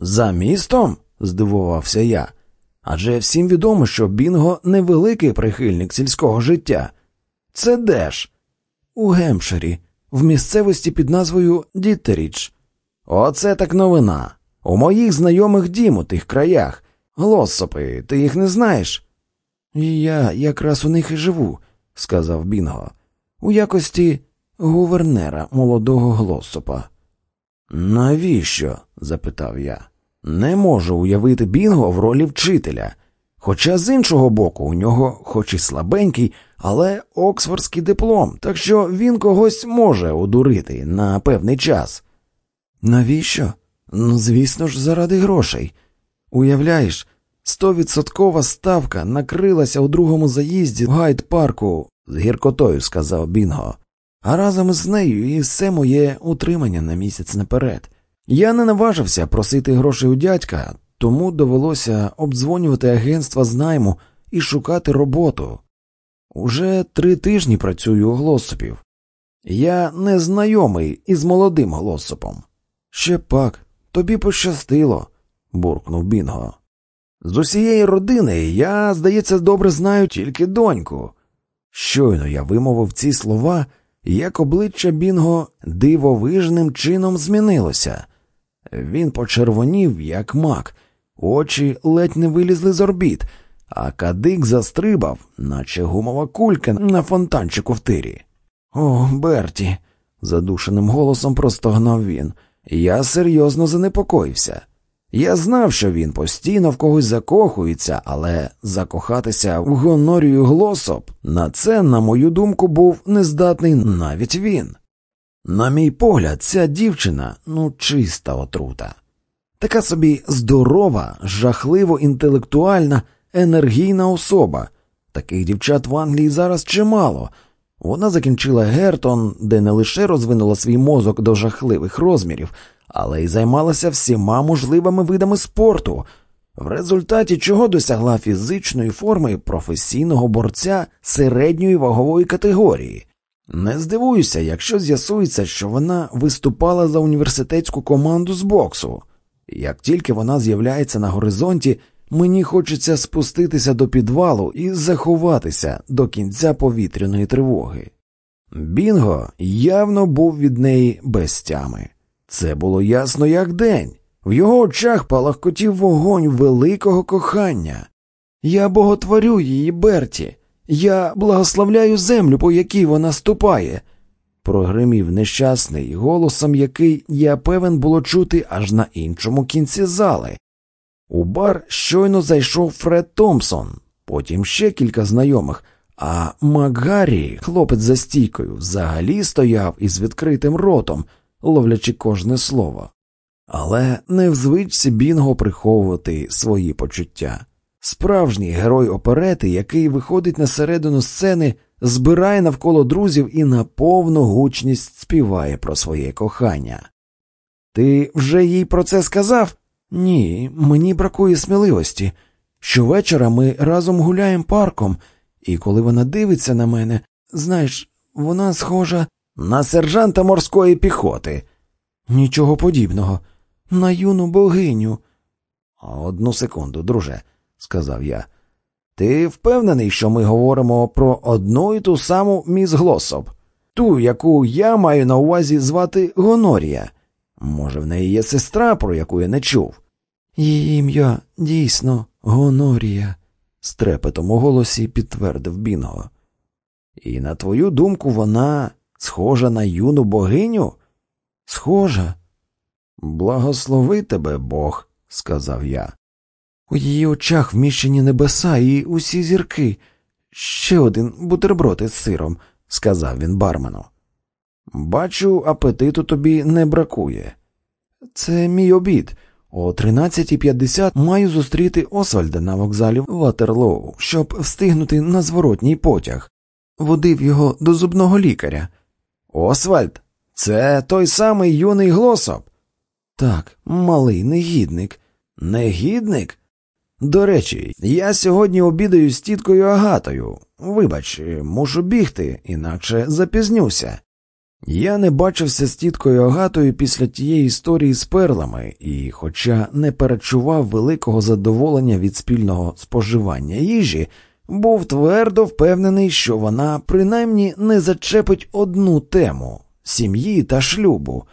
За містом? здивувався я. Адже всім відомо, що Бінго невеликий прихильник сільського життя. Це де ж? У Гемпширі, в місцевості під назвою Діттеріч. Оце так новина. У моїх знайомих дім у тих краях. Глоссопи, ти їх не знаєш? Я якраз у них і живу, сказав Бінго, у якості гувернера молодого глоссопа. Навіщо? запитав я. Не можу уявити Бінго в ролі вчителя. Хоча з іншого боку, у нього, хоч і слабенький, але оксфордський диплом, так що він когось може одурити на певний час. Навіщо? Ну, звісно ж, заради грошей. Уявляєш, стовідсоткова ставка накрилася у другому заїзді в гайд парку, з гіркотою сказав Бінго, а разом з нею і все моє утримання на місяць наперед. Я не наважився просити грошей у дядька, тому довелося обдзвонювати агентства з найму і шукати роботу. Уже три тижні працюю у глосопів. Я не знайомий із молодим глосопом. Ще пак, тобі пощастило, буркнув Бінго. З усієї родини я, здається, добре знаю тільки доньку. Щойно я вимовив ці слова, як обличчя Бінго дивовижним чином змінилося. Він почервонів, як мак, очі ледь не вилізли з орбіт, а кадик застрибав, наче гумова кулька на фонтанчику в тирі. О, Берті, задушеним голосом простогнав він. Я серйозно занепокоївся. Я знав, що він постійно в когось закохується, але закохатися в гонорію глосоп на це, на мою думку, був нездатний навіть він. На мій погляд, ця дівчина ну чиста отрута, така собі здорова, жахливо інтелектуальна, енергійна особа. Таких дівчат в Англії зараз чимало. Вона закінчила Гертон, де не лише розвинула свій мозок до жахливих розмірів, але й займалася всіма можливими видами спорту, в результаті чого досягла фізичної форми професійного борця середньої вагової категорії. Не здивуюся, якщо з'ясується, що вона виступала за університетську команду з боксу. Як тільки вона з'являється на горизонті, мені хочеться спуститися до підвалу і заховатися до кінця повітряної тривоги. Бінго явно був від неї без тями. Це було ясно як день. В його очах палахкотів вогонь великого кохання. Я боготворю її, Берті, я благословляю землю, по якій вона ступає, прогримів нещасний голосом, який, я певен, було чути аж на іншому кінці зали. У бар щойно зайшов Фред Томпсон, потім ще кілька знайомих, а Макгаррі, хлопець за стійкою, взагалі стояв із відкритим ротом, ловлячи кожне слово. Але не в звичці Бінго приховувати свої почуття. Справжній герой оперети, який виходить на середину сцени, збирає навколо друзів і на повну гучність співає про своє кохання. Ти вже їй про це сказав? Ні, мені бракує сміливості. Щовечора ми разом гуляємо парком, і коли вона дивиться на мене, знаєш, вона схожа на сержанта морської піхоти. Нічого подібного, на юну богиню. Одну секунду, друже сказав я. Ти впевнений, що ми говоримо про одну і ту саму міс Глосоп, ту, яку я маю на увазі звати Гонорія. Може, в неї є сестра, про яку я не чув. Її ім'я дійсно Гонорія, з трепетом у голосі підтвердив Бінго. І на твою думку, вона схожа на юну богиню? Схожа. Благослови тебе Бог, сказав я. У її очах вміщені небеса і усі зірки. Ще один бутерброд із сиром, сказав він бармену. Бачу, апетиту тобі не бракує. Це мій обід. О 13.50 маю зустріти Освальда на вокзалі Ватерлоу, щоб встигнути на зворотній потяг. Водив його до зубного лікаря. Освальд, це той самий юний глосоп. Так, малий негідник. Негідник? До речі, я сьогодні обідаю з тіткою Агатою. Вибач, мушу бігти, інакше запізнюся. Я не бачився з тіткою Агатою після тієї історії з перлами, і, хоча не перечував великого задоволення від спільного споживання їжі, був твердо впевнений, що вона принаймні не зачепить одну тему сім'ї та шлюбу.